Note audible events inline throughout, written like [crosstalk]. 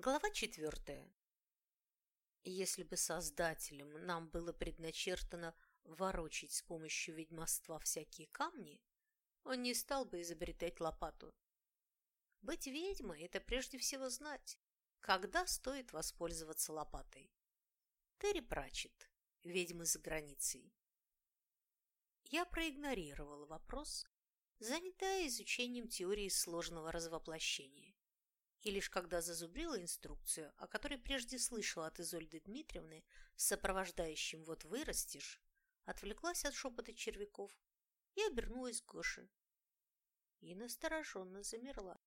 Глава четвертая. Если бы создателям нам было предначертано ворочить с помощью ведьмовства всякие камни, он не стал бы изобретать лопату. Быть ведьмой – это прежде всего знать, когда стоит воспользоваться лопатой. Терри Пратчетт, ведьмы за границей. Я проигнорировала вопрос, занятая изучением теории сложного развоплощения и лишь когда зазубрила инструкцию, о которой прежде слышала от Изольды Дмитриевны с сопровождающим «вот вырастешь», отвлеклась от шепота червяков и обернулась к Гоше. И настороженно замерла.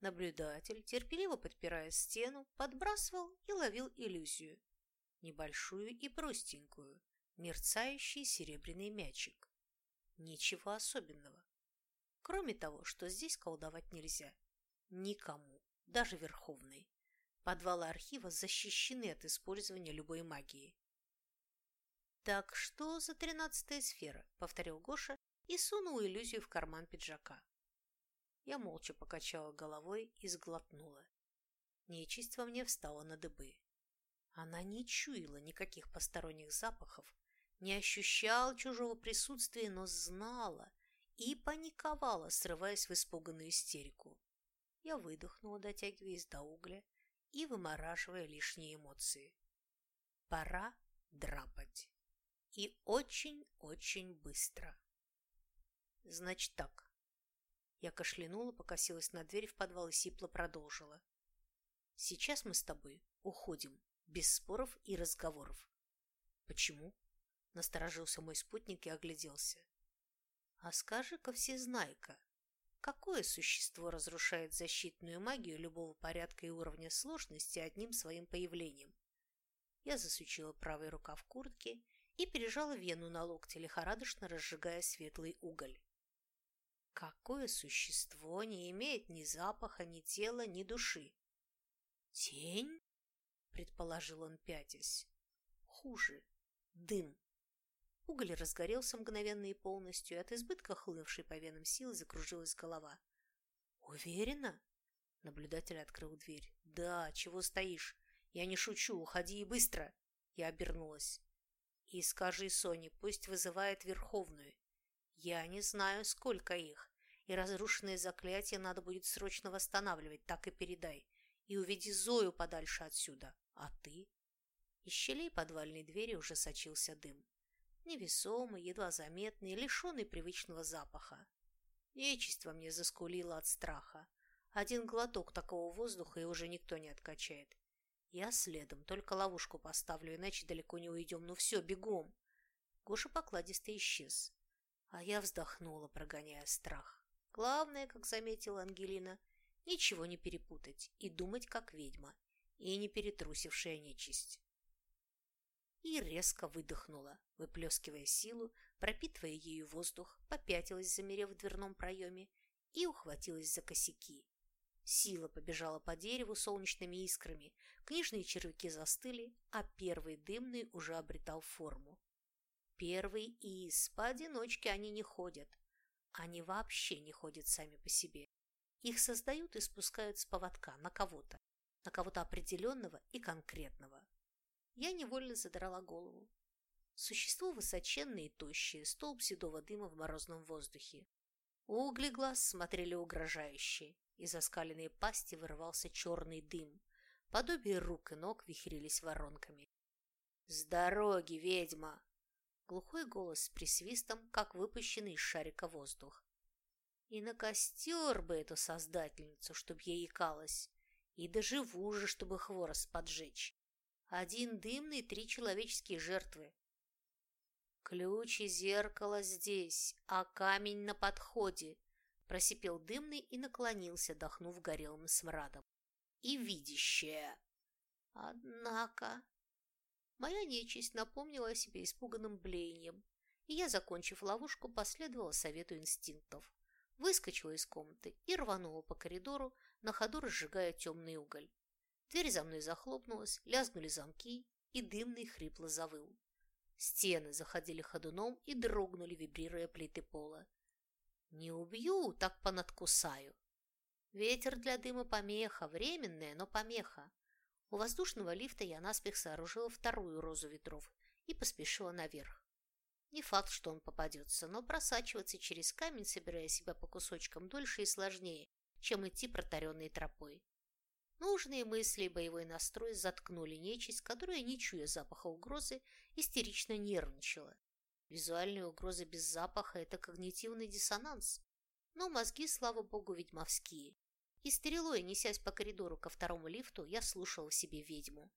Наблюдатель, терпеливо подпирая стену, подбрасывал и ловил иллюзию. Небольшую и простенькую, мерцающий серебряный мячик. Ничего особенного. Кроме того, что здесь колдовать нельзя. Никому даже Верховной. Подвалы архива защищены от использования любой магии. «Так что за тринадцатая сфера?» – повторил Гоша и сунул иллюзию в карман пиджака. Я молча покачала головой и сглотнула. Нечисть во мне встала на дыбы. Она не чуяла никаких посторонних запахов, не ощущала чужого присутствия, но знала и паниковала, срываясь в испуганную истерику. Я выдохнула, дотягиваясь до угля и вымораживая лишние эмоции. Пора драпать. И очень-очень быстро. Значит так. Я кашлянула, покосилась на дверь в подвал и сипло продолжила. Сейчас мы с тобой уходим, без споров и разговоров. Почему? Насторожился мой спутник и огляделся. А скажи-ка всезнайка, Какое существо разрушает защитную магию любого порядка и уровня сложности одним своим появлением? Я засучила правой рукав куртки и пережала вену на локте, лихорадочно разжигая светлый уголь. Какое существо не имеет ни запаха, ни тела, ни души? Тень? Предположил он, пятясь. Хуже. Дым. Уголь разгорелся мгновенно и полностью, и от избытка хлынувшей по венам силы закружилась голова. «Уверена?» Наблюдатель открыл дверь. «Да, чего стоишь? Я не шучу, уходи и быстро!» Я обернулась. «И скажи Соне, пусть вызывает Верховную. Я не знаю, сколько их, и разрушенные заклятия надо будет срочно восстанавливать, так и передай. И уведи Зою подальше отсюда. А ты?» Из щелей подвальной двери уже сочился дым невесомый, едва заметный, лишенный привычного запаха. Нечисть во мне заскулила от страха. Один глоток такого воздуха и уже никто не откачает. Я следом, только ловушку поставлю, иначе далеко не уйдем. Ну все, бегом. Гоша покладисто исчез. А я вздохнула, прогоняя страх. Главное, как заметила Ангелина, ничего не перепутать и думать как ведьма, и не перетрусившая нечисть и резко выдохнула, выплескивая силу, пропитывая ею воздух, попятилась, замерев в дверном проеме, и ухватилась за косяки. Сила побежала по дереву солнечными искрами, книжные червяки застыли, а первый дымный уже обретал форму. Первый из, поодиночке они не ходят. Они вообще не ходят сами по себе. Их создают и спускают с поводка на кого-то, на кого-то определенного и конкретного. Я невольно задрала голову. Существо высоченное и тощее, столб седого дыма в морозном воздухе. Угли глаз смотрели угрожающе. Из оскаленной пасти вырывался черный дым. Подобие рук и ног вихрились воронками. «С дороги, ведьма!» Глухой голос с присвистом, как выпущенный из шарика воздух. И на костер бы эту создательницу, чтоб ей икалась. И доживу же, чтобы хворост поджечь. Один дымный, три человеческие жертвы. Ключ и зеркало здесь, а камень на подходе, просипел дымный и наклонился, дохнув горелым смрадом. И видящее. Однако... Моя нечисть напомнила о себе испуганным блеянием, и я, закончив ловушку, последовала совету инстинктов. Выскочила из комнаты и рванула по коридору, на ходу разжигая темный уголь. Дверь за мной захлопнулась, лязгнули замки, и дымный хрипло завыл. Стены заходили ходуном и дрогнули, вибрируя плиты пола. «Не убью, так понадкусаю!» Ветер для дыма помеха, временная, но помеха. У воздушного лифта я наспех сооружила вторую розу ветров и поспешила наверх. Не факт, что он попадется, но просачиваться через камень, собирая себя по кусочкам, дольше и сложнее, чем идти протаренной тропой. Нужные мысли и боевой настрой заткнули нечисть, которая, не чуя запаха угрозы, истерично нервничала. Визуальная угроза без запаха – это когнитивный диссонанс. Но мозги, слава богу, ведьмовские. И стрелой, несясь по коридору ко второму лифту, я слушала в себе ведьму.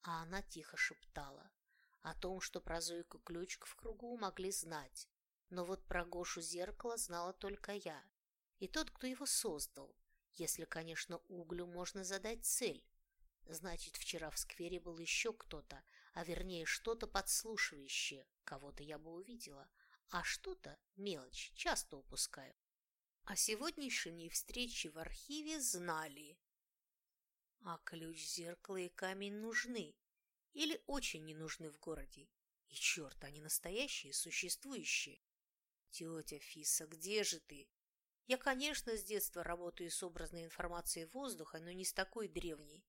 А она тихо шептала. О том, что про Зойку Ключик в кругу могли знать. Но вот про Гошу Зеркало знала только я. И тот, кто его создал. Если, конечно, углю можно задать цель. Значит, вчера в сквере был еще кто-то, а вернее что-то подслушивающее. Кого-то я бы увидела, а что-то, мелочь, часто упускаю. О сегодняшней встрече в архиве знали. А ключ, зеркало и камень нужны. Или очень не нужны в городе. И черт, они настоящие, существующие. Тетя Фиса, где же ты? Я, конечно, с детства работаю с образной информацией воздуха, но не с такой древней.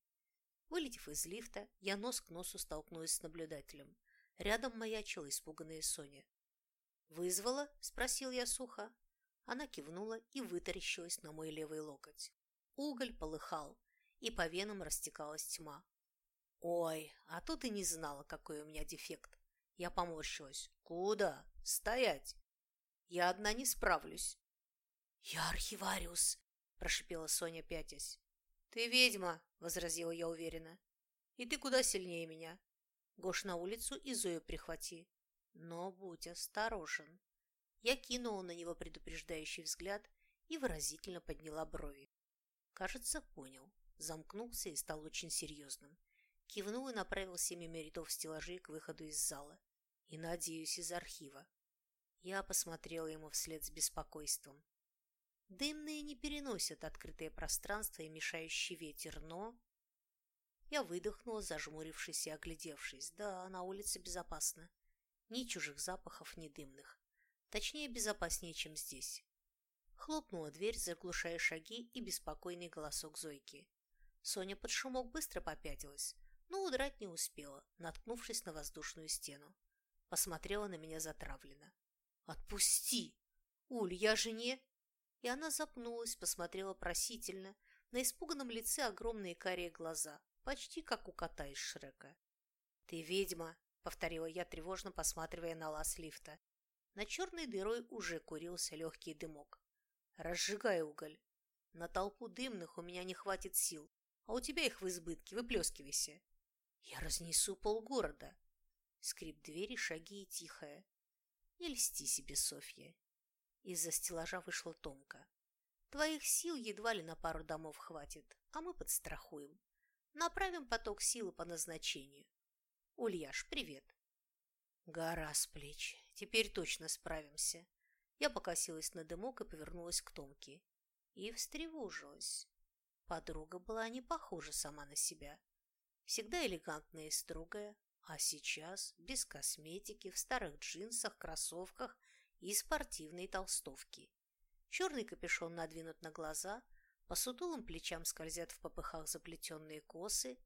Вылетев из лифта, я нос к носу столкнулась с наблюдателем. Рядом маячила испуганная Соня. «Вызвала?» – спросил я сухо. Она кивнула и вытаращилась на мой левый локоть. Уголь полыхал, и по венам растекалась тьма. «Ой, а тут и не знала, какой у меня дефект». Я поморщилась. «Куда? Стоять! Я одна не справлюсь». «Я архивариус», – прошипела Соня, пятясь. «Ты ведьма», – возразила я уверенно. «И ты куда сильнее меня. Гош на улицу и Зою прихвати. Но будь осторожен». Я кинула на него предупреждающий взгляд и выразительно подняла брови. Кажется, понял. Замкнулся и стал очень серьезным. Кивнул и направился мимо рядов стеллажей к выходу из зала. И, надеюсь, из архива. Я посмотрела ему вслед с беспокойством. Дымные не переносят открытое пространство и мешающий ветер, но... Я выдохнула, зажмурившись и оглядевшись. Да, на улице безопасно. Ни чужих запахов, ни дымных. Точнее, безопаснее, чем здесь. Хлопнула дверь, заглушая шаги и беспокойный голосок Зойки. Соня под шумок быстро попятилась, но удрать не успела, наткнувшись на воздушную стену. Посмотрела на меня затравленно. «Отпусти! Уль, я же не...» И она запнулась, посмотрела просительно. На испуганном лице огромные карие глаза, почти как у кота из Шрека. «Ты ведьма!» — повторила я, тревожно посматривая на лаз лифта. На черной дырой уже курился легкий дымок. Разжигай уголь. На толпу дымных у меня не хватит сил, а у тебя их в избытке, выплескивайся. Я разнесу полгорода. Скрип двери, шаги и тихое. Не льсти себе, Софья. Из-за стеллажа вышла Томка. Твоих сил едва ли на пару домов хватит, а мы подстрахуем. Направим поток силы по назначению. Ульяш, привет. Гора с плеч. Теперь точно справимся. Я покосилась на дымок и повернулась к Томке. И встревожилась. Подруга была не похожа сама на себя. Всегда элегантная и строгая, а сейчас без косметики, в старых джинсах, кроссовках и спортивной толстовки. Черный капюшон надвинут на глаза, по сутулым плечам скользят в попыхах заплетенные косы,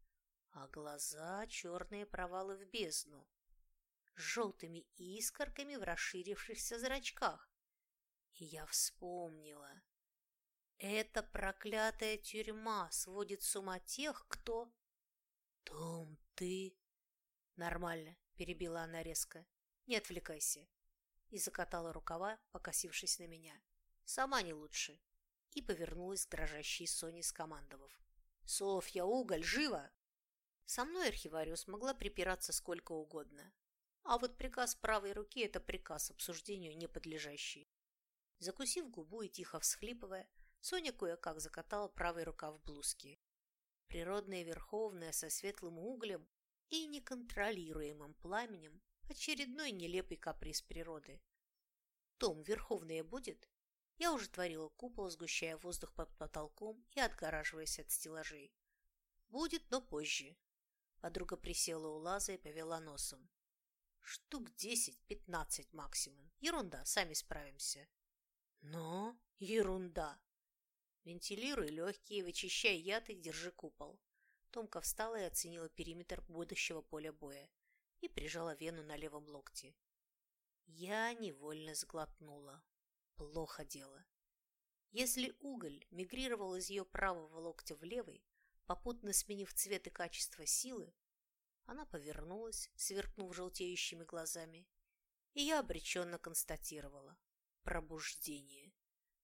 а глаза — черные провалы в бездну с желтыми искорками в расширившихся зрачках. И я вспомнила. Эта проклятая тюрьма сводит с ума тех, кто... Том, ты... Нормально, перебила она резко. Не отвлекайся. И закатала рукава, покосившись на меня. Сама не лучше. И повернулась к дрожащей Соне, скомандовав. «Софья, уголь, живо!» Со мной архивариус могла припираться сколько угодно, а вот приказ правой руки – это приказ обсуждению не подлежащий. Закусив губу и тихо всхлипывая, Соня кое-как закатала правой рукав блузки. Природная верховная со светлым углем и неконтролируемым пламенем – очередной нелепый каприз природы. Том, верховная будет? Я уже творила купол, сгущая воздух под потолком и отгораживаясь от стеллажей. Будет, но позже. Подруга присела у лаза и повела носом. Штук десять-пятнадцать максимум. Ерунда, сами справимся. Но ерунда. Вентилируй легкие, вычищай яд и держи купол. Томка встала и оценила периметр будущего поля боя и прижала вену на левом локте. Я невольно сглотнула. Плохо дело. Если уголь мигрировал из ее правого локтя в левый, попутно сменив цвет и качество силы, она повернулась, сверкнув желтеющими глазами, и я обреченно констатировала пробуждение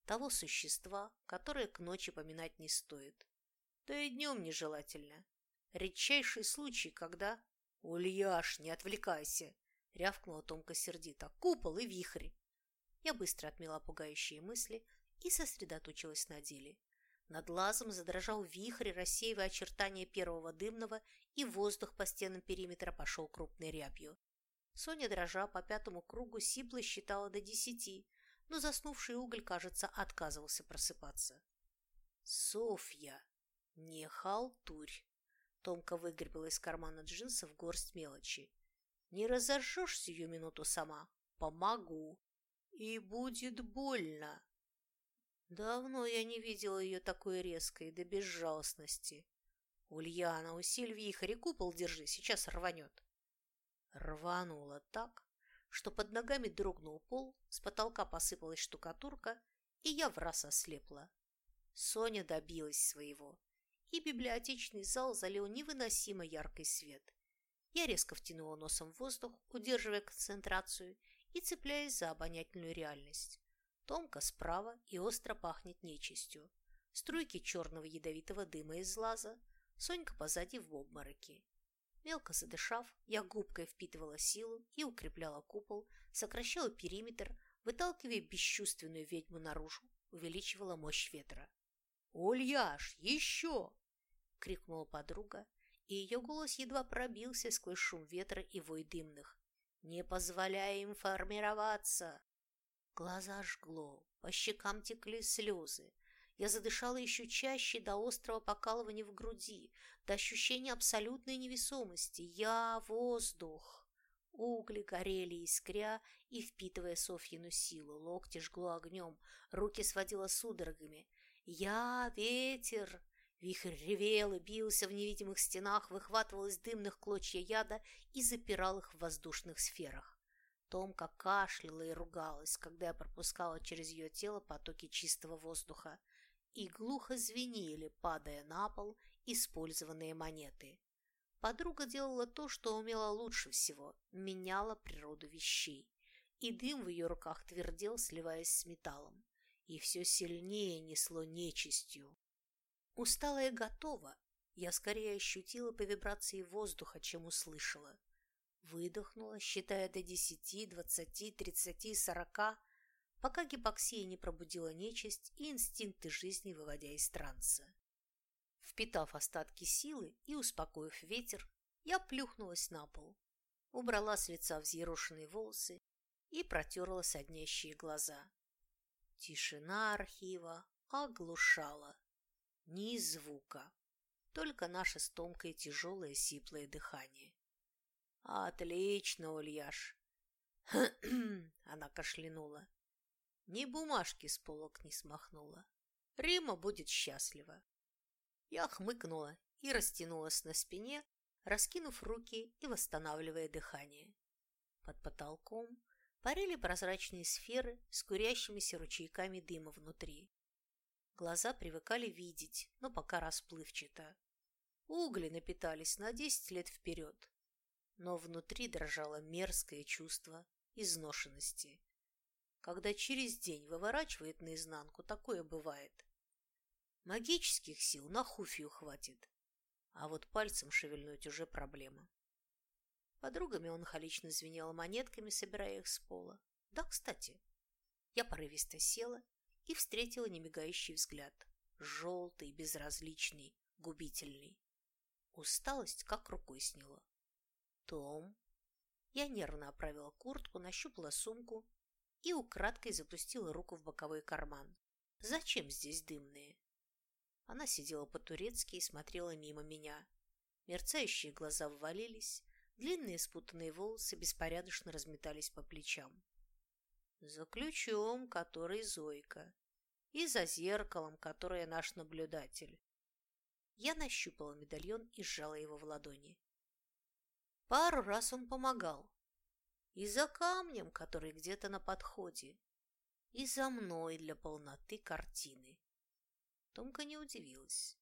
того существа, которое к ночи поминать не стоит. Да и днем нежелательно. Редчайший случай, когда... «Ульяш, не отвлекайся!» — рявкнула Томка сердито. «Купол и вихрь!» Я быстро отмела пугающие мысли и сосредоточилась на деле. Над лазом задрожал вихрь, рассеивая очертания первого дымного, и воздух по стенам периметра пошел крупной рябью. Соня, дрожа по пятому кругу, сипло считала до десяти, но заснувший уголь, кажется, отказывался просыпаться. «Софья!» «Не халтурь!» Томка выгребла из кармана джинсов горсть мелочи. «Не разожжешь сию минуту сама? Помогу! И будет больно!» Давно я не видела ее такой резкой, до безжалостности. «Ульяна, усиль вихрь и купол держи, сейчас рванет!» Рванула так, что под ногами дрогнул пол, с потолка посыпалась штукатурка, и я в раз ослепла. Соня добилась своего и библиотечный зал залил невыносимо яркий свет. Я резко втянула носом в воздух, удерживая концентрацию и цепляясь за обонятельную реальность. Томка справа и остро пахнет нечистью. Струйки черного ядовитого дыма из лаза, Сонька позади в обмороке. Мелко задышав, я губкой впитывала силу и укрепляла купол, сокращала периметр, выталкивая бесчувственную ведьму наружу, увеличивала мощь ветра. «Ульяш, еще!» Крикнула подруга, и ее голос едва пробился сквозь шум ветра и вой дымных. «Не позволяй им формироваться!» Глаза жгло, по щекам текли слезы. Я задышала еще чаще до острого покалывания в груди, до ощущения абсолютной невесомости. Я — воздух. Угли горели, искря и впитывая Софьину силу. Локти жгло огнем, руки сводило судорогами. Я — ветер, Вихрь ревел и бился в невидимых стенах, выхватывал из дымных клочья яда и запирал их в воздушных сферах. Томка кашляла и ругалась, когда я пропускала через ее тело потоки чистого воздуха, и глухо звенели, падая на пол, использованные монеты. Подруга делала то, что умела лучше всего – меняла природу вещей. И дым в ее руках твердел, сливаясь с металлом. И все сильнее несло нечистью. Устала и готова, я скорее ощутила по вибрации воздуха, чем услышала. Выдохнула, считая до десяти, двадцати, тридцати, сорока, пока гипоксия не пробудила нечисть и инстинкты жизни, выводя из транса. Впитав остатки силы и успокоив ветер, я плюхнулась на пол, убрала с лица взъерошенные волосы и протерла соднящие глаза. Тишина архива оглушала. Ни звука, только наше с Томкой тяжелое сиплое дыхание. «Отлично, Ульяш!» [clears throat] Она кашлянула. Ни бумажки с полок не смахнула. Рима будет счастлива. Я хмыкнула и растянулась на спине, раскинув руки и восстанавливая дыхание. Под потолком парили прозрачные сферы с курящимися ручейками дыма внутри. Глаза привыкали видеть, но пока расплывчато. Угли напитались на десять лет вперед. Но внутри дрожало мерзкое чувство изношенности. Когда через день выворачивает наизнанку, такое бывает. Магических сил на хуфию хватит, а вот пальцем шевельнуть уже проблема. Подруга меланхолично звенела монетками, собирая их с пола. Да, кстати. Я порывисто села и встретила немигающий взгляд. Желтый, безразличный, губительный. Усталость как рукой сняла. «Том?» Я нервно оправила куртку, нащупала сумку и украдкой запустила руку в боковой карман. «Зачем здесь дымные?» Она сидела по-турецки и смотрела мимо меня. Мерцающие глаза ввалились, длинные спутанные волосы беспорядочно разметались по плечам. За ключом, который Зойка. и за зеркалом, которое наш наблюдатель. Я нащупала медальон и сжала его в ладони. Пару раз он помогал. И за камнем, который где-то на подходе, и за мной для полноты картины. Томка не удивилась,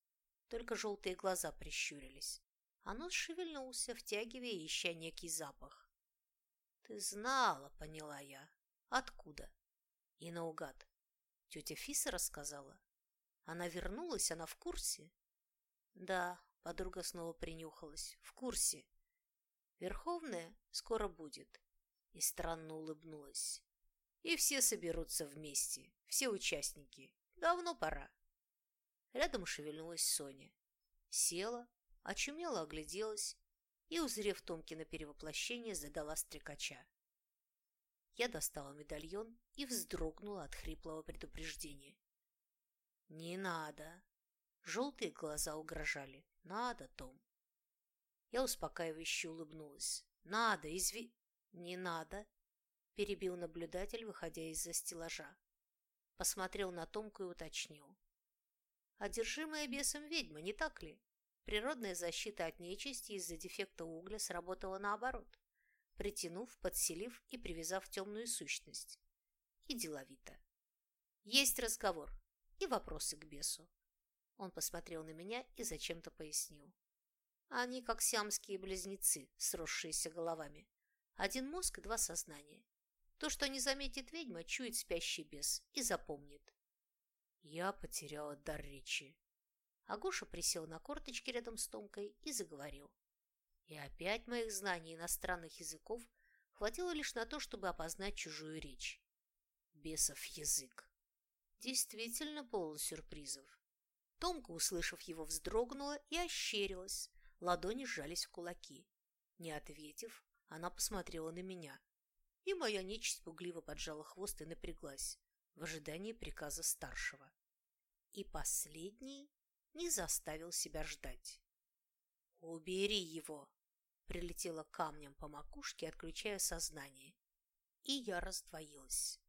только желтые глаза прищурились, а нос шевельнулся, втягивая ища некий запах. «Ты знала», — поняла я. «Откуда?» И наугад. Тетя Фиса рассказала. Она вернулась, она в курсе? Да, подруга снова принюхалась. В курсе. Верховная скоро будет. И странно улыбнулась. И все соберутся вместе, все участники. Давно пора. Рядом шевельнулась Соня. Села, очумело огляделась и, узрев Томкино перевоплощение, задала стрекача. Я достала медальон и вздрогнула от хриплого предупреждения. «Не надо!» Желтые глаза угрожали. «Надо, Том!» Я успокаивающе улыбнулась. «Надо, изви...» «Не надо!» Перебил наблюдатель, выходя из-за стеллажа. Посмотрел на Томку и уточнил. «Одержимая бесом ведьма, не так ли? Природная защита от нечисти из-за дефекта угля сработала наоборот, притянув, подселив и привязав темную сущность. И деловито. Есть разговор и вопросы к бесу. Он посмотрел на меня и зачем-то пояснил. Они как сиамские близнецы, сросшиеся головами. Один мозг и два сознания. То, что не заметит ведьма, чует спящий бес и запомнит. Я потеряла дар речи. Агоша присел на корточки рядом с Томкой и заговорил. И опять моих знаний иностранных языков хватило лишь на то, чтобы опознать чужую речь. Бесов язык. Действительно полон сюрпризов. Томка, услышав его, вздрогнула и ощерилась. Ладони сжались в кулаки. Не ответив, она посмотрела на меня. И моя нечисть пугливо поджала хвост и напряглась в ожидании приказа старшего. И последний не заставил себя ждать. «Убери его!» Прилетела камнем по макушке, отключая сознание. И я раздвоилась.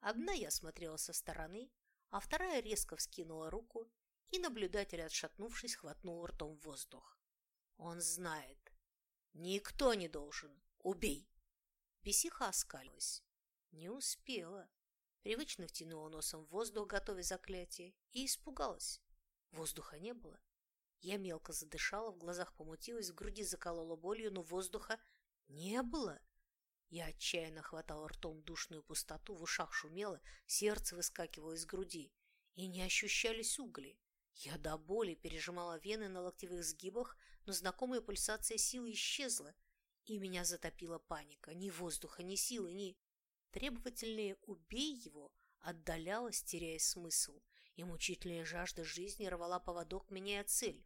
Одна я смотрела со стороны, а вторая резко вскинула руку, и наблюдатель, отшатнувшись, хватнул ртом воздух. Он знает. Никто не должен. Убей! Бесиха оскалилась. Не успела. Привычно втянула носом в воздух, готовя заклятие, и испугалась. Воздуха не было. Я мелко задышала, в глазах помутилась, в груди заколола болью, но воздуха не было. Я отчаянно хватала ртом душную пустоту, в ушах шумело, сердце выскакивало из груди, и не ощущались угли. Я до боли пережимала вены на локтевых сгибах, но знакомая пульсация силы исчезла, и меня затопила паника. Ни воздуха, ни силы, ни... Требовательное «убей его» отдалялось, теряя смысл и мучительная жажда жизни рвала поводок, меняя цель.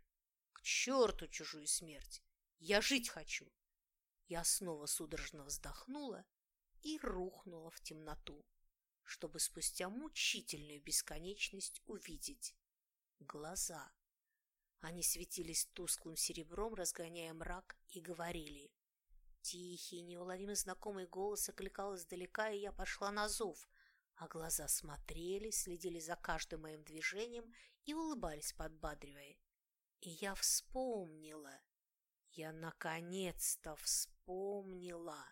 Черту чужую смерть! Я жить хочу! Я снова судорожно вздохнула и рухнула в темноту, чтобы спустя мучительную бесконечность увидеть глаза. Они светились тусклым серебром, разгоняя мрак, и говорили. Тихий, неуловимый знакомый голос окликал издалека, и я пошла на зов, а глаза смотрели, следили за каждым моим движением и улыбались, подбадривая. И я вспомнила, я наконец-то вспомнила.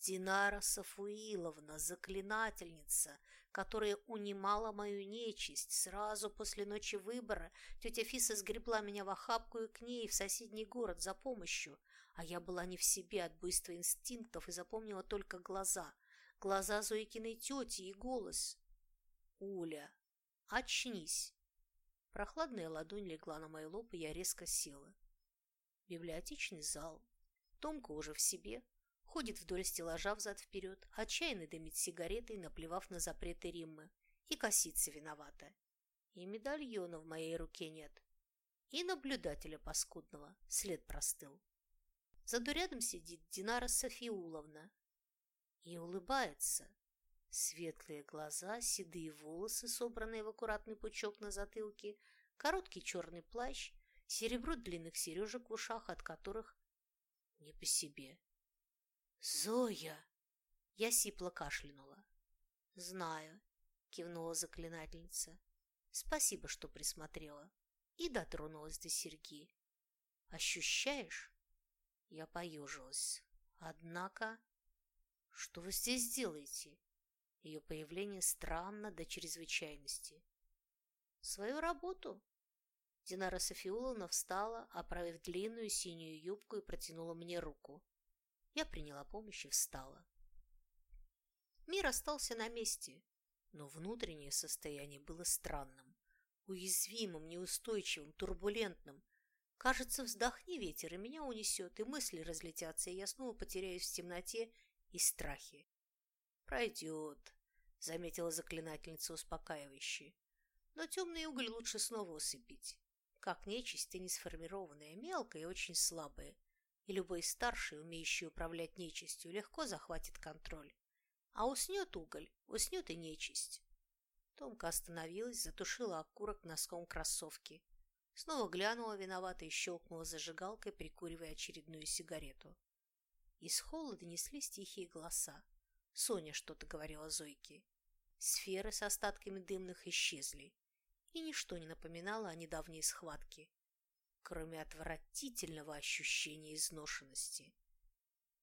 Динара Сафуиловна, заклинательница, которая унимала мою нечисть. Сразу после ночи выбора тетя Фиса сгребла меня в охапку и к ней в соседний город за помощью, а я была не в себе от буйства инстинктов и запомнила только глаза, глаза Зоикиной тети и голос. «Уля, очнись!» Прохладная ладонь легла на мой лоб, и я резко села. Библиотечный зал. Томка уже в себе, ходит вдоль стеллажа взад-вперед, отчаянно дымит сигаретой, наплевав на запреты Риммы, и косится виновата. И медальона в моей руке нет. И наблюдателя паскудного, след простыл. Заду рядом сидит Динара Софиуловна, и улыбается. Светлые глаза, седые волосы, собранные в аккуратный пучок на затылке, короткий черный плащ, серебро длинных сережек в ушах, от которых не по себе. «Зоя!» Я сипло кашлянула. «Знаю. кивнула заклинательница. Спасибо, что присмотрела. И дотронулась до серьги. Ощущаешь? Я поежилась. Однако... Что вы здесь делаете? Ее появление странно до чрезвычайности. Свою работу. Динара Софиуловна встала, оправив длинную синюю юбку и протянула мне руку. Я приняла помощь и встала. Мир остался на месте, но внутреннее состояние было странным, уязвимым, неустойчивым, турбулентным. Кажется, вздохни ветер, и меня унесет, и мысли разлетятся, и я снова потеряюсь в темноте и страхе. «Пройдет», — заметила заклинательница успокаивающе. «Но темный уголь лучше снова усыпить. Как нечисть, ты не сформированная, мелкая и очень слабая, и любой старший, умеющий управлять нечистью, легко захватит контроль. А уснет уголь, уснет и нечисть. Томка остановилась, затушила окурок носком кроссовки. Снова глянула виновато и щелкнула зажигалкой, прикуривая очередную сигарету. Из холла донеслись тихие голоса. Соня что-то говорила Зойке. Сферы с остатками дымных исчезли, и ничто не напоминало о недавней схватке, кроме отвратительного ощущения изношенности.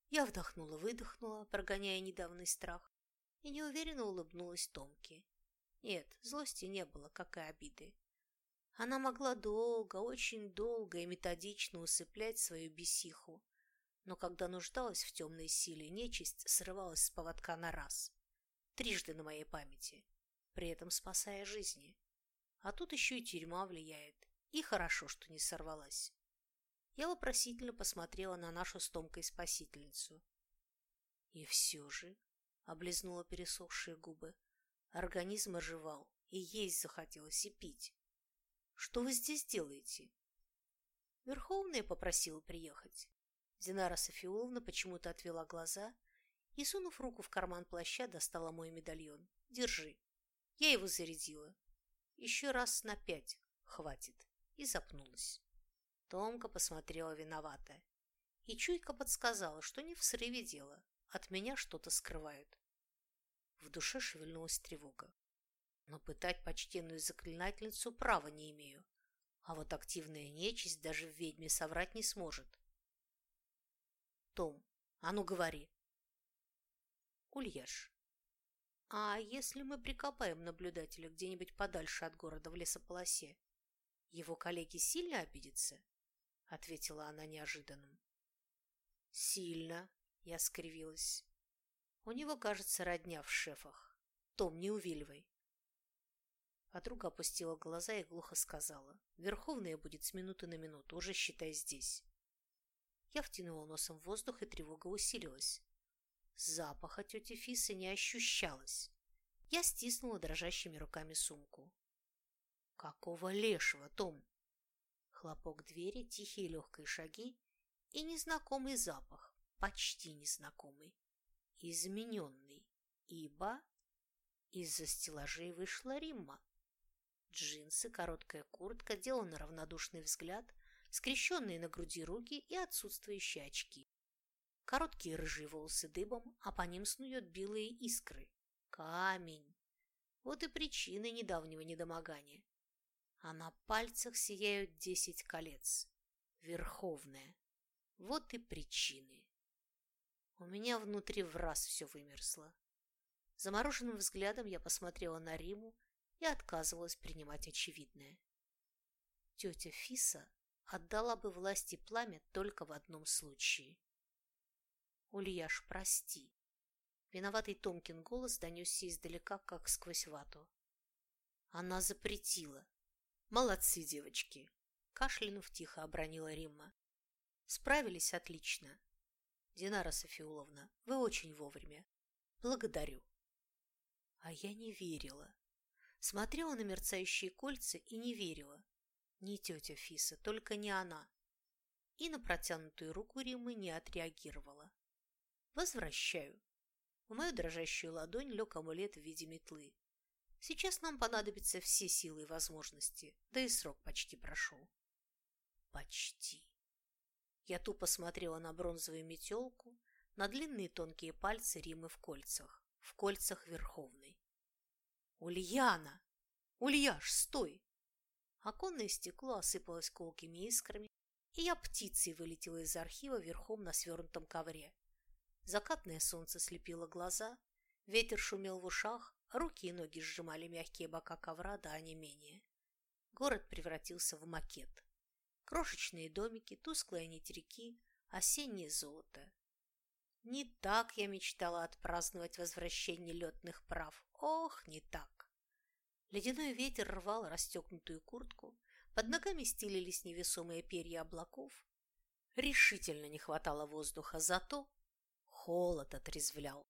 Я вдохнула-выдохнула, прогоняя недавний страх, и неуверенно улыбнулась Томке. Нет, злости не было, как и обиды. Она могла долго, очень долго и методично усыплять свою бесиху, но когда нуждалась в темной силе, нечисть срывалась с поводка на раз, трижды на моей памяти, при этом спасая жизни. А тут еще и тюрьма влияет, и хорошо, что не сорвалась. Я вопросительно посмотрела на нашу с Томкой спасительницу. И все же, облизнула пересохшие губы, организм оживал, и есть захотелось, и пить. Что вы здесь делаете? Верховная попросила приехать. Динара Софиуловна почему-то отвела глаза и, сунув руку в карман плаща, достала мой медальон. Держи. Я его зарядила. Еще раз на пять хватит. И запнулась. Томка посмотрела виновато. И чуйка подсказала, что не в срыве дело. От меня что-то скрывают. В душе шевельнулась тревога. Но пытать почтенную заклинательницу права не имею. А вот активная нечисть даже в ведьме соврать не сможет. Том, а ну говори. Ульяш, а если мы прикопаем наблюдателя где-нибудь подальше от города в лесополосе, его коллеги сильно обидятся? — ответила она неожиданным. «Сильно», — я скривилась. «У него, кажется, родня в шефах. Том, не увиливай». Подруга опустила глаза и глухо сказала. «Верховная будет с минуты на минуту, уже считай здесь». Я втянула носом в воздух, и тревога усилилась. Запаха тети Фисы не ощущалось. Я стиснула дрожащими руками сумку. «Какого лешего, Том?» Хлопок двери, тихие легкие шаги и незнакомый запах, почти незнакомый, измененный, ибо из-за стеллажей вышла Римма. Джинсы, короткая куртка, дело на равнодушный взгляд, скрещенные на груди руки и отсутствующие очки. Короткие рыжие волосы дыбом, а по ним снуют белые искры. Камень. Вот и причина недавнего недомогания а на пальцах сияют десять колец. Верховная. Вот и причины. У меня внутри в раз все вымерзло. Замороженным взглядом я посмотрела на Риму и отказывалась принимать очевидное. Тетя Фиса отдала бы власти пламя только в одном случае. «Ульяш, прости!» Виноватый Томкин голос донесся издалека, как сквозь вату. Она запретила. «Молодцы, девочки!» – кашлянув тихо обронила Римма. «Справились отлично. Динара Софиуловна, вы очень вовремя. Благодарю». А я не верила. Смотрела на мерцающие кольца и не верила. Не тетя Фиса, только не она. И на протянутую руку Риммы не отреагировала. «Возвращаю». В мою дрожащую ладонь лег амулет в виде метлы. Сейчас нам понадобятся все силы и возможности, да и срок почти прошел. Почти. Я тупо смотрела на бронзовую метелку, на длинные тонкие пальцы Римы в кольцах, в кольцах Верховной. «Ульяна! Ульяш, стой!» Оконное стекло осыпалось колкими искрами, и я птицей вылетела из архива верхом на свернутом ковре. Закатное солнце слепило глаза, ветер шумел в ушах, руки и ноги сжимали мягкие бока ковра до онемения. Город превратился в макет. Крошечные домики, тусклая нить реки, осеннее золото. Не так я мечтала отпраздновать возвращение летных прав. Ох, не так. Ледяной ветер рвал расстегнутую куртку, под ногами стелились невесомые перья облаков. Решительно не хватало воздуха, зато холод отрезвлял.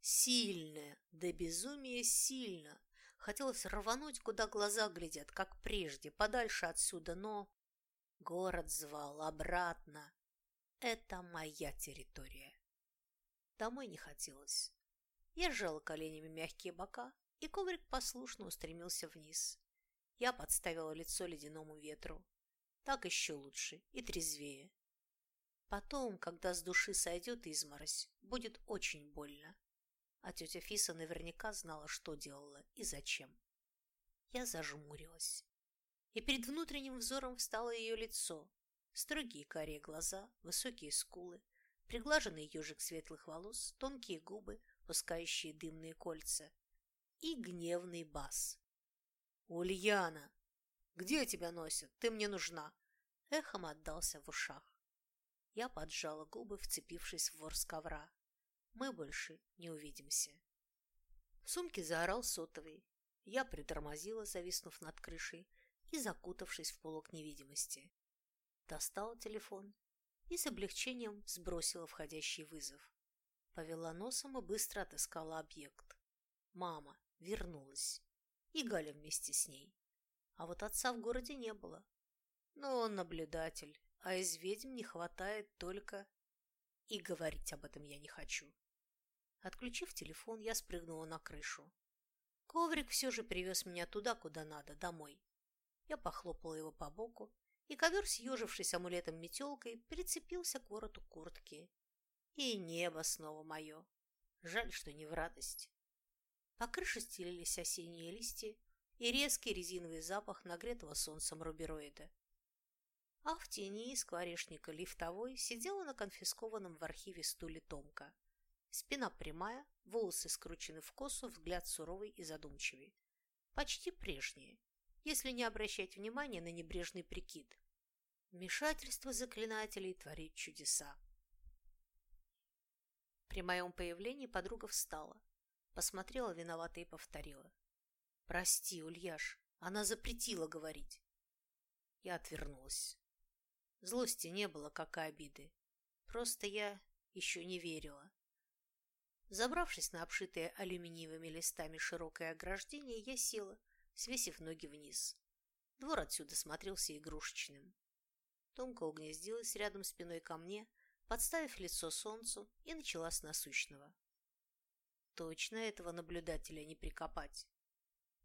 Сильно, до безумия сильно. Хотелось рвануть, куда глаза глядят, как прежде, подальше отсюда, но... Город звал обратно. Это моя территория. Домой не хотелось. Я сжала коленями мягкие бока, и коврик послушно устремился вниз. Я подставила лицо ледяному ветру. Так еще лучше и трезвее. Потом, когда с души сойдет изморозь, будет очень больно. А тетя Фиса наверняка знала, что делала и зачем. Я зажмурилась. И перед внутренним взором встало ее лицо. Строгие карие глаза, высокие скулы, приглаженный ежик светлых волос, тонкие губы, пускающие дымные кольца, и гневный бас. «Ульяна! Где тебя носят? Ты мне нужна!» Эхом отдался в ушах. Я поджала губы, вцепившись в ворс ковра. Мы больше не увидимся. В сумке заорал сотовый. Я притормозила, зависнув над крышей и закутавшись в полок невидимости. Достала телефон и с облегчением сбросила входящий вызов. Повела носом и быстро отыскала объект. Мама вернулась. И Галя вместе с ней. А вот отца в городе не было. Но он наблюдатель, а из ведьм не хватает только... И говорить об этом я не хочу. Отключив телефон, я спрыгнула на крышу. Коврик все же привез меня туда, куда надо, домой. Я похлопала его по боку, и ковер, съежившись амулетом-метелкой, прицепился к вороту куртки. И небо снова мое. Жаль, что не в радость. По крыше стелились осенние листья и резкий резиновый запах нагретого солнцем рубероида. А в тени скворечника лифтовой сидела на конфискованном в архиве стуле Томка. Спина прямая, волосы скручены в косу, взгляд суровый и задумчивый. Почти прежние, если не обращать внимания на небрежный прикид. Вмешательство заклинателей творит чудеса. При моем появлении подруга встала, посмотрела виновато и повторила. «Прости, Ульяш, она запретила говорить». Я отвернулась. Злости не было, как и обиды. Просто я еще не верила. Забравшись на обшитое алюминиевыми листами широкое ограждение, я села, свесив ноги вниз. Двор отсюда смотрелся игрушечным. Томка угнездилась рядом спиной ко мне, подставив лицо солнцу, и начала с насущного. Точно этого наблюдателя не прикопать.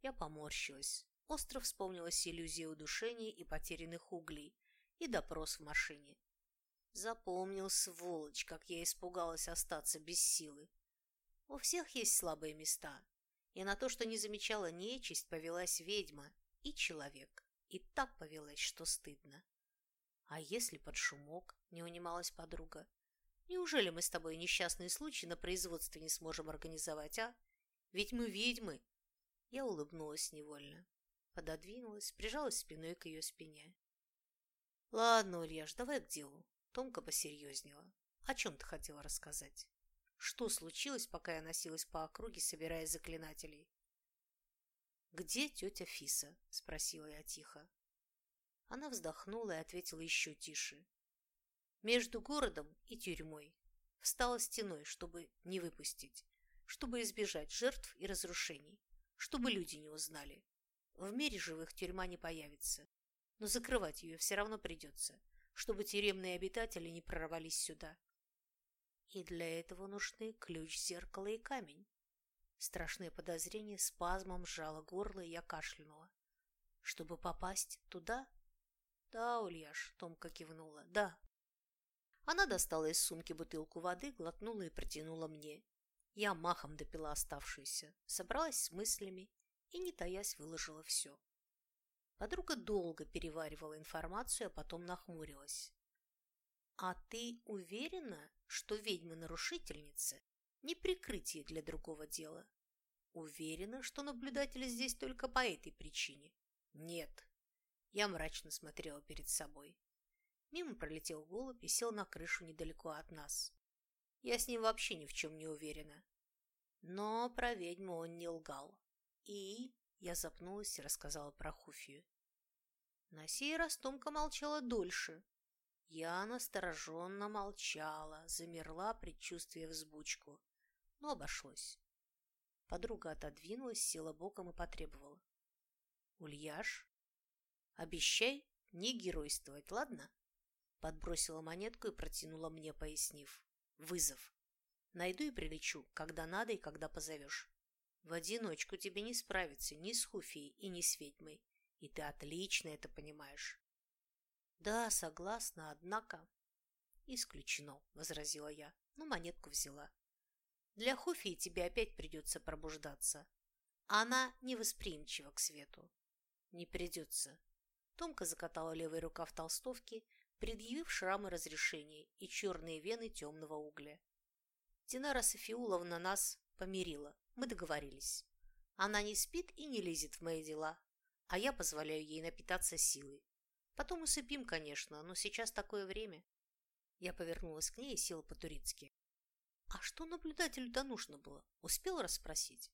Я поморщилась. Остро вспомнилась иллюзия удушения и потерянных углей, и допрос в машине. Запомнил, сволочь, как я испугалась остаться без силы. У всех есть слабые места, и на то, что не замечала нечисть, повелась ведьма и человек. И так повелась, что стыдно. А если под шумок, не унималась подруга, неужели мы с тобой несчастный случай на производстве не сможем организовать, а? Ведь мы ведьмы. Я улыбнулась невольно, пододвинулась, прижалась спиной к ее спине. Ладно, Ульяш, давай к делу. Томка посерьезнела. О чем ты хотела рассказать? Что случилось, пока я носилась по округе, собирая заклинателей? «Где тетя Фиса?» – спросила я тихо. Она вздохнула и ответила еще тише. «Между городом и тюрьмой. Встала стеной, чтобы не выпустить, чтобы избежать жертв и разрушений, чтобы люди не узнали. В мире живых тюрьма не появится но закрывать ее все равно придется, чтобы тюремные обитатели не прорвались сюда. И для этого нужны ключ, зеркало и камень. Страшное подозрение спазмом сжало горло, и я кашлянула. Чтобы попасть туда? Да, Ульяш, Томка кивнула, да. Она достала из сумки бутылку воды, глотнула и протянула мне. Я махом допила оставшуюся, собралась с мыслями и, не таясь, выложила все. Подруга долго переваривала информацию, а потом нахмурилась. «А ты уверена, что ведьма-нарушительница не прикрытие для другого дела? Уверена, что наблюдатели здесь только по этой причине?» «Нет». Я мрачно смотрела перед собой. Мимо пролетел голубь и сел на крышу недалеко от нас. Я с ним вообще ни в чем не уверена. Но про ведьму он не лгал. И я запнулась и рассказала про Хуфию. На сей раз Томка молчала дольше. Я настороженно молчала, замерла, предчувствуя взбучку. Но обошлось. Подруга отодвинулась, села боком и потребовала. «Ульяш, обещай не геройствовать, ладно?» Подбросила монетку и протянула мне, пояснив. «Вызов. Найду и прилечу, когда надо и когда позовешь. В одиночку тебе не справиться ни с Хуфией и ни с ведьмой, и ты отлично это понимаешь». «Да, согласна, однако...» «Исключено», — возразила я, но монетку взяла. «Для Хуфии тебе опять придется пробуждаться. Она невосприимчива к свету». «Не придется». Томка закатала левый рукав толстовки предъявив шрамы разрешения и черные вены темного угля. Динара Софиуловна нас помирила, мы договорились. Она не спит и не лезет в мои дела, а я позволяю ей напитаться силой. Потом усыпим, конечно, но сейчас такое время. Я повернулась к ней и села по-турецки. А что наблюдателю-то нужно было? Успел расспросить?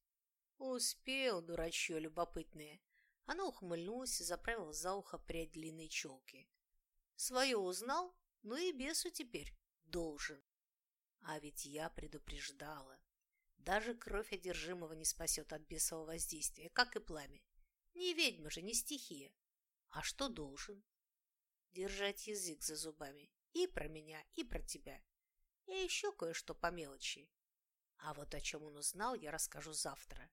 Успел, дурачье любопытное. Она ухмыльнулась и заправила за ухо прядь длинной челки. Свое узнал, ну и бесу теперь должен. А ведь я предупреждала. Даже кровь одержимого не спасет от бесового воздействия, как и пламя. Не ведьма же, не стихия. А что должен? Держать язык за зубами. И про меня, и про тебя. И еще кое-что по мелочи. А вот о чем он узнал, я расскажу завтра.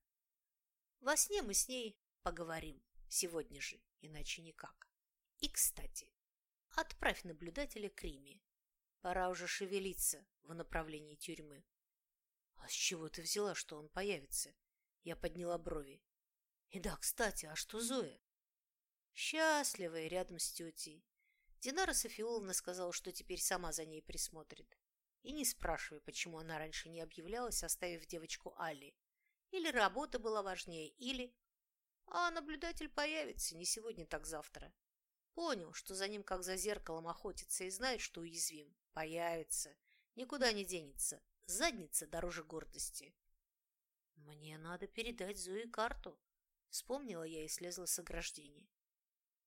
Во сне мы с ней поговорим. Сегодня же, иначе никак. И, кстати, Отправь наблюдателя к Риме. Пора уже шевелиться в направлении тюрьмы. А с чего ты взяла, что он появится? Я подняла брови. И да, кстати, а что Зоя? Счастливая рядом с тетей. Динара Софиоловна сказала, что теперь сама за ней присмотрит. И не спрашивай, почему она раньше не объявлялась, оставив девочку Алли. Или работа была важнее, или... А наблюдатель появится не сегодня, так завтра. Понял, что за ним как за зеркалом охотится и знает, что уязвим. Появится. Никуда не денется. Задница дороже гордости. Мне надо передать Зои карту. Вспомнила я и слезла с ограждения.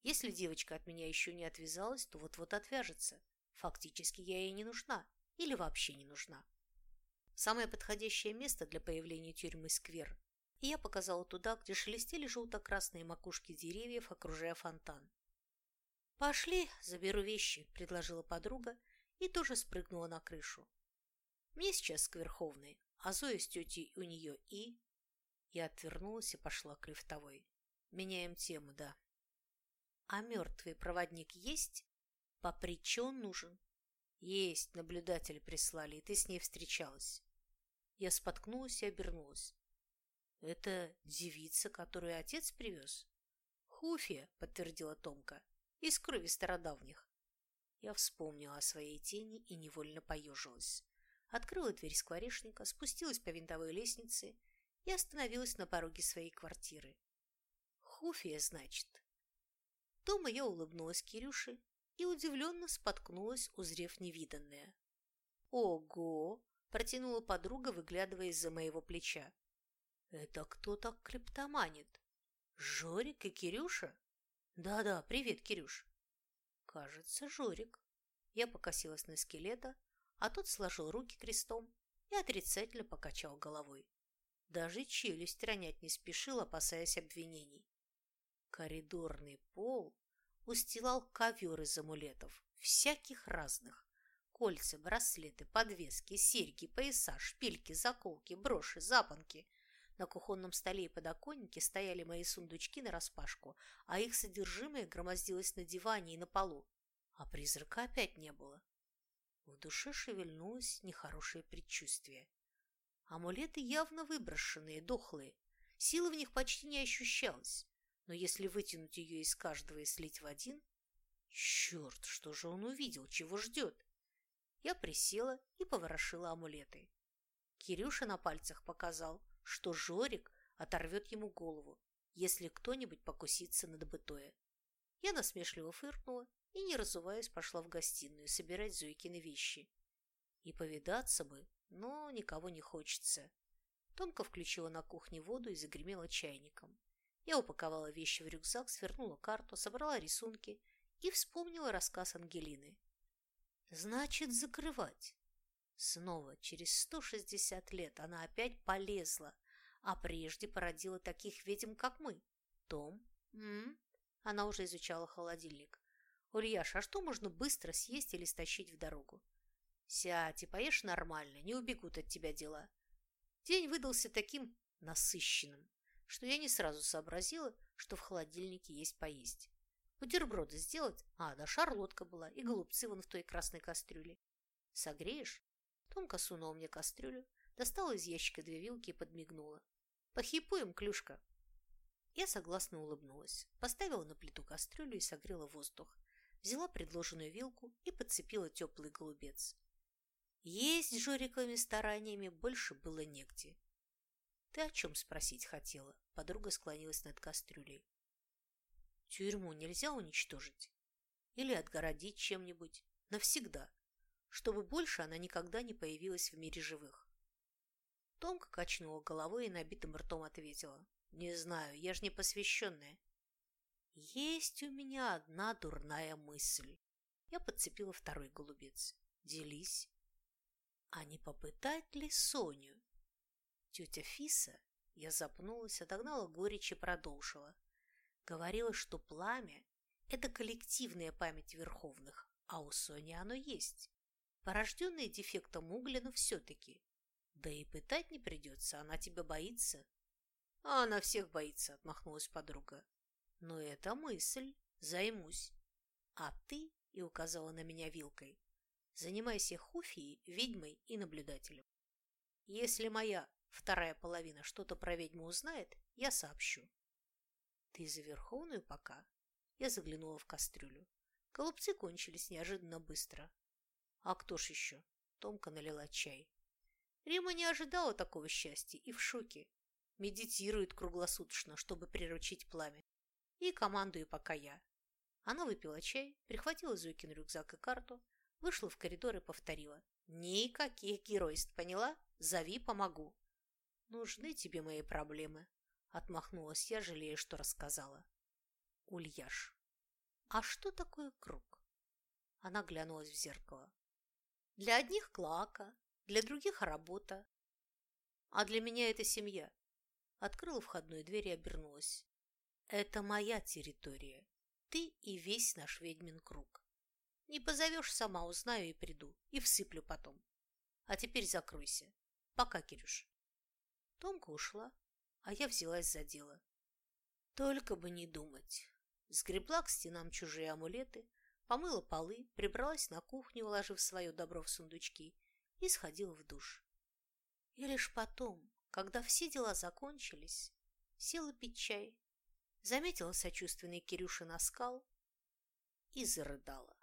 Если девочка от меня еще не отвязалась, то вот-вот отвяжется. Фактически я ей не нужна. Или вообще не нужна. Самое подходящее место для появления тюрьмы – сквер. И я показала туда, где шелестели желто-красные макушки деревьев, окружая фонтан. «Пошли, заберу вещи», – предложила подруга и тоже спрыгнула на крышу. «Мне сейчас к Верховной, а Зоя с тетей у нее и...» Я отвернулась и пошла к лифтовой. «Меняем тему, да». «А мертвый проводник есть? По притче он нужен?» «Есть, наблюдатели прислали, и ты с ней встречалась». Я споткнулась и обернулась. «Это девица, которую отец привез?» «Хуфия», — подтвердила Томка из крови стародавних. Я вспомнила о своей тени и невольно поежилась. Открыла дверь скворечника, спустилась по винтовой лестнице и остановилась на пороге своей квартиры. Хуфия, значит. Дома я улыбнулась Кирюше и удивленно споткнулась, узрев невиданное. «Ого!» – протянула подруга, выглядывая из-за моего плеча. «Это кто так криптоманит? Жорик и Кирюша?» «Да-да, привет, Кирюш!» «Кажется, Жорик». Я покосилась на скелета, а тот сложил руки крестом и отрицательно покачал головой. Даже челюсть ронять не спешил, опасаясь обвинений. Коридорный пол устилал ковер из амулетов, всяких разных. Кольца, браслеты, подвески, серьги, пояса, шпильки, заколки, броши, запонки – на кухонном столе и подоконнике стояли мои сундучки нараспашку, а их содержимое громоздилось на диване и на полу. А призрака опять не было. В душе шевельнулось нехорошее предчувствие. Амулеты явно выброшенные, дохлые. Силы в них почти не ощущалось. Но если вытянуть ее из каждого и слить в один... Черт, что же он увидел? Чего ждет? Я присела и поворошила амулеты. Кирюша на пальцах показал, что Жорик оторвет ему голову, если кто-нибудь покусится на добытое. Я насмешливо фыркнула и, не разуваясь, пошла в гостиную собирать Зойкины вещи. И повидаться бы, но никого не хочется. Томка включила на кухне воду и загремела чайником. Я упаковала вещи в рюкзак, свернула карту, собрала рисунки и вспомнила рассказ Ангелины. Значит, закрывать. Снова, через 160 лет, она опять полезла, а прежде породила таких ведьм, как мы. Том? М? Она уже изучала холодильник. Ульяш, а что можно быстро съесть или стащить в дорогу? Сядь и поешь нормально, не убегут от тебя дела. День выдался таким насыщенным, что я не сразу сообразила, что в холодильнике есть поесть. Бутерброды сделать? А, да шарлотка была, и голубцы вон в той красной кастрюле. Согреешь? Томка сунула мне кастрюлю, достала из ящика две вилки и подмигнула. Похипуем, клюшка. Я согласно улыбнулась, поставила на плиту кастрюлю и согрела воздух, взяла предложенную вилку и подцепила теплый голубец. Есть Жориковыми стараниями больше было негде. «Ты о чем спросить хотела?» Подруга склонилась над кастрюлей. «Тюрьму нельзя уничтожить? Или отгородить чем-нибудь? Навсегда, чтобы больше она никогда не появилась в мире живых?» Томка качнула головой и набитым ртом ответила. «Не знаю, я ж не посвященная». «Есть у меня одна дурная мысль». Я подцепила второй голубец. «Делись». А не попытать ли Соню? Тетя Фиса, я запнулась, отогнала горечь и продолжила. Говорила, что пламя – это коллективная память верховных, а у Сони оно есть. Порожденное дефектом угля, но все-таки. Да и пытать не придется, она тебя боится. А она всех боится, отмахнулась подруга. Но это мысль, займусь. А ты, и указала на меня вилкой, Занимайся Хуфией, ведьмой и наблюдателем. Если моя вторая половина что-то про ведьму узнает, я сообщу. Ты за Верховную пока? Я заглянула в кастрюлю. Голубцы кончились неожиданно быстро. А кто ж еще? Томка налила чай. Рима не ожидала такого счастья и в шоке. Медитирует круглосуточно, чтобы приручить пламя. И командую пока я. Она выпила чай, прихватила Зойкин рюкзак и карту, Вышла в коридор и повторила. «Никаких геройств, поняла? Зови, помогу». «Нужны тебе мои проблемы», — отмахнулась я, жалея, что рассказала. «Ульяш, а что такое круг?» Она глянулась в зеркало. «Для одних клака, для других работа. А для меня это семья». Открыла входную дверь и обернулась. «Это моя территория. Ты и весь наш ведьмин круг. Не позовешь, сама узнаю и приду. И всыплю потом. А теперь закройся. Пока, Кирюш. Томка ушла, а я взялась за дело. Только бы не думать. Сгребла к стенам чужие амулеты, помыла полы, прибралась на кухню, уложив свое добро в сундучки, и сходила в душ. И лишь потом, когда все дела закончились, села пить чай, заметила сочувственный Кирюшин оскал и зарыдала.